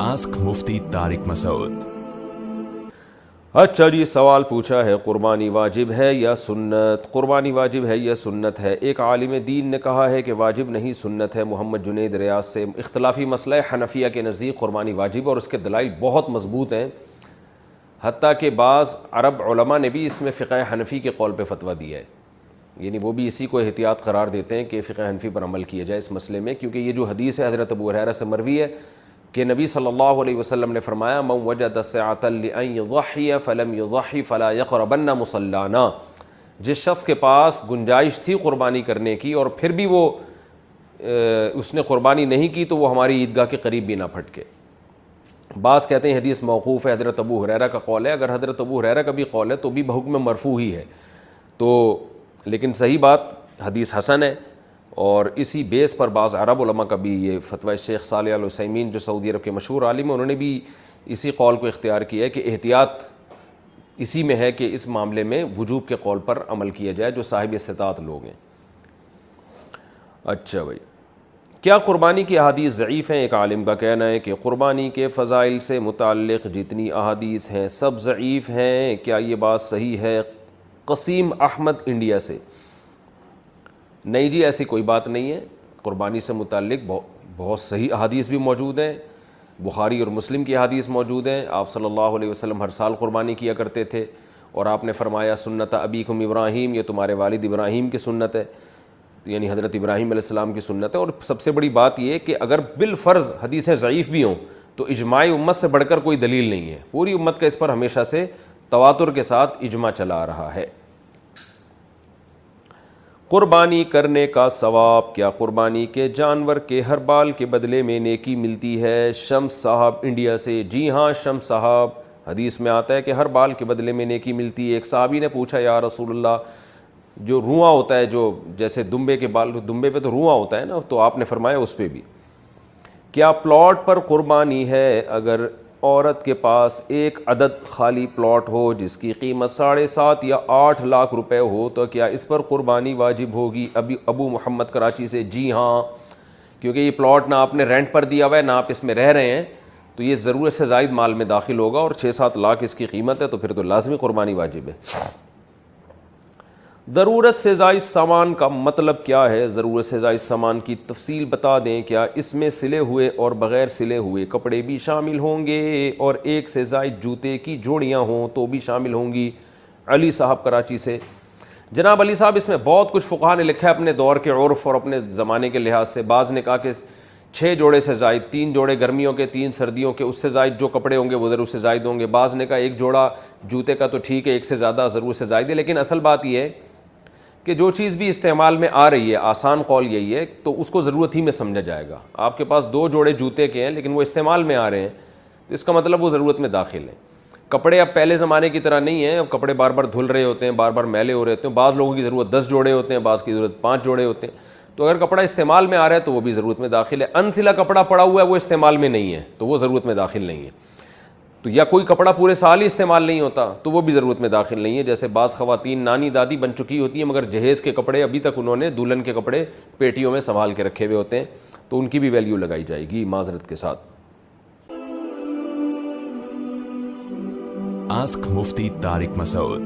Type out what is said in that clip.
Ask Mufti Tariq Masood. اچھا جی سوال پوچھا ہے، قربانی واجب ہے یا سنت؟ قربانی واجب ہے یا سنت ہے؟ ایک عالم دین نے کہا ہے کہ واجب نہیں سنت ہے۔ محمد جنید ریاض سے اختلافی مسئلہ ہے، حنفیہ کے نزدیک قربانی واجب اور اس کے دلائل بہت مضبوط ہیں۔ حتیٰ کہ بعض عرب علماء نے بھی اس میں فقہ حنفی کے قول پہ فتویٰ دیا ہے۔ یعنی وہ بھی اسی کو احتیاط قرار دیتے ہیں کہ فقہ حنفی پر عمل کیا جائے اس مسئلے میں، کیونکہ یہ جو حدیث ہے حضرت ابو حریرہ سے مروی ہے کہ نبی صلی اللہ علیہ وسلم نے فرمایا، من وجد سعۃ لان فلم يضحي فلا يقربن مصلانا. جس شخص کے پاس گنجائش تھی قربانی کرنے کی اور پھر بھی وہ اس نے قربانی نہیں کی، تو وہ ہماری عیدگاہ کے قریب بھی نہ پھٹکے۔ بعض کہتے ہیں، حدیث موقوف ہے، حضرت ابو حریرہ کا قول ہے۔ اگر حضرت ابو حریرہ کا بھی قول ہے، تو بھی بحکم مرفوع ہی ہے۔ تو، لیکن صحیح بات، حدیث حسن ہے۔ اور اسی بیس پر بعض عرب علماء کا بھی یہ فتویٰ شیخ صالح علیہ جو سعودی عرب کے مشہور عالم ہیں، انہوں نے بھی اسی قول کو اختیار کیا ہے کہ احتیاط اسی میں ہے کہ اس معاملے میں وجوب کے قول پر عمل کیا جائے، جو صاحب استطاعت لوگ ہیں۔ اچھا بھائی، کیا قربانی کی احادیث ضعیف ہیں؟ ایک عالم کا کہنا ہے کہ قربانی کے فضائل سے متعلق جتنی احادیث ہیں سب ضعیف ہیں، کیا یہ بات صحیح ہے؟ قسیم احمد انڈیا سے۔ نہیں جی ایسی کوئی بات نہیں ہے۔ قربانی سے متعلق بہت صحیح احادیث بھی موجود ہیں۔ بخاری اور مسلم کی احادیث موجود ہیں۔ آپ صلی اللہ علیہ وسلم ہر سال قربانی کیا کرتے تھے۔ اور آپ نے فرمایا، سنت ابیکم ابراہیم، یہ تمہارے والد ابراہیم کی سنت ہے۔ یعنی حضرت ابراہیم علیہ السلام کی سنت ہے۔ اور سب سے بڑی بات یہ کہ اگر بالفرض حدیثیں ضعیف بھی ہوں، تو اجماع امت سے بڑھ کر کوئی دلیل نہیں ہے۔ پوری امت کا اس پر ہمیشہ سے تواتر کے ساتھ اجماع چلا رہا ہے۔ قربانی کرنے کا ثواب، کیا قربانی کے جانور کے ہر بال کے بدلے میں نیکی ملتی ہے؟ شمس صاحب انڈیا سے جی ہاں شمس صاحب۔ حدیث میں آتا ہے کہ ہر بال کے بدلے میں نیکی ملتی ہے۔ ایک صحابی نے پوچھا، یا رسول اللہ، جو رواں ہوتا ہے، جو جیسے دمبے کے بال، دمبے پہ تو رواں ہوتا ہے نا، تو آپ نے فرمایا اس پہ بھی۔ کیا پلاٹ پر قربانی ہے؟ اگر عورت کے پاس ایک عدد خالی پلاٹ ہو جس کی قیمت ساڑھے سات یا آٹھ لاکھ روپے ہو، تو کیا اس پر قربانی واجب ہوگی؟ ابھی ابو محمد کراچی سے جی ہاں کیونکہ یہ پلاٹ نہ آپ نے رینٹ پر دیا ہوا ہے، نہ آپ اس میں رہ رہے ہیں، تو یہ ضرورت سے زائد مال میں داخل ہوگا اور چھ سات لاکھ اس کی قیمت ہے، تو پھر تو لازمی قربانی واجب ہے۔ ضرورت سے زائد سامان کا مطلب کیا ہے؟ ضرورت سے زائد سامان کی تفصیل بتا دیں کیا اس میں سلے ہوئے اور بغیر سلے ہوئے کپڑے بھی شامل ہوں گے؟ اور ایک سے زائد جوتے کی جوڑیاں ہوں تو بھی شامل ہوں گی۔ علی صاحب کراچی سے۔ جناب علی صاحب، اس میں بہت کچھ فقہ نے لکھا ہے اپنے دور کے عرف اور اپنے زمانے کے لحاظ سے۔ بعض نے کہا کہ چھ جوڑے سے زائد، تین جوڑے گرمیوں کے، تین سردیوں کے، اس سے زائد جو کپڑے ہوں گے وہ ضرور سے زائد ہوں گے۔ بعض نے کہا ایک جوڑا جوتے کا تو ٹھیک ہے، ایک سے زیادہ ضرور سے زائد ہے، لیکن اصل بات یہ ہے کہ جو چیز بھی استعمال میں آ رہی ہے، آسان قول یہی ہے، تو اس کو ضرورت ہی میں سمجھا جائے گا۔ آپ کے پاس دو جوڑے جوتے کے ہیں، لیکن وہ استعمال میں آ رہے ہیں، تو اس کا مطلب وہ ضرورت میں داخل ہیں۔ کپڑے اب پہلے زمانے کی طرح نہیں ہیں، اب کپڑے بار بار دھل رہے ہوتے ہیں، بار بار میلے ہو رہے ہوتے ہیں، بعض لوگوں کی ضرورت دس جوڑے ہوتے ہیں، بعض کی ضرورت پانچ جوڑے ہوتے ہیں۔ تو اگر کپڑا استعمال میں آ رہا ہے، تو وہ بھی ضرورت میں داخل ہے۔ انسلا کپڑا پڑا ہوا ہے، وہ استعمال میں نہیں ہے، تو وہ ضرورت میں داخل نہیں ہے۔ تو یا کوئی کپڑا پورے سال ہی استعمال نہیں ہوتا، تو وہ بھی ضرورت میں داخل نہیں ہے۔ جیسے بعض خواتین نانی دادی بن چکی ہوتی ہیں، مگر جہیز کے کپڑے ابھی تک انہوں نے دلہن کے کپڑے پیٹیوں میں سنبھال کے رکھے ہوئے ہوتے ہیں، تو ان کی بھی ویلیو لگائی جائے گی معذرت کے ساتھ۔ آسک مفتی تارک مسعود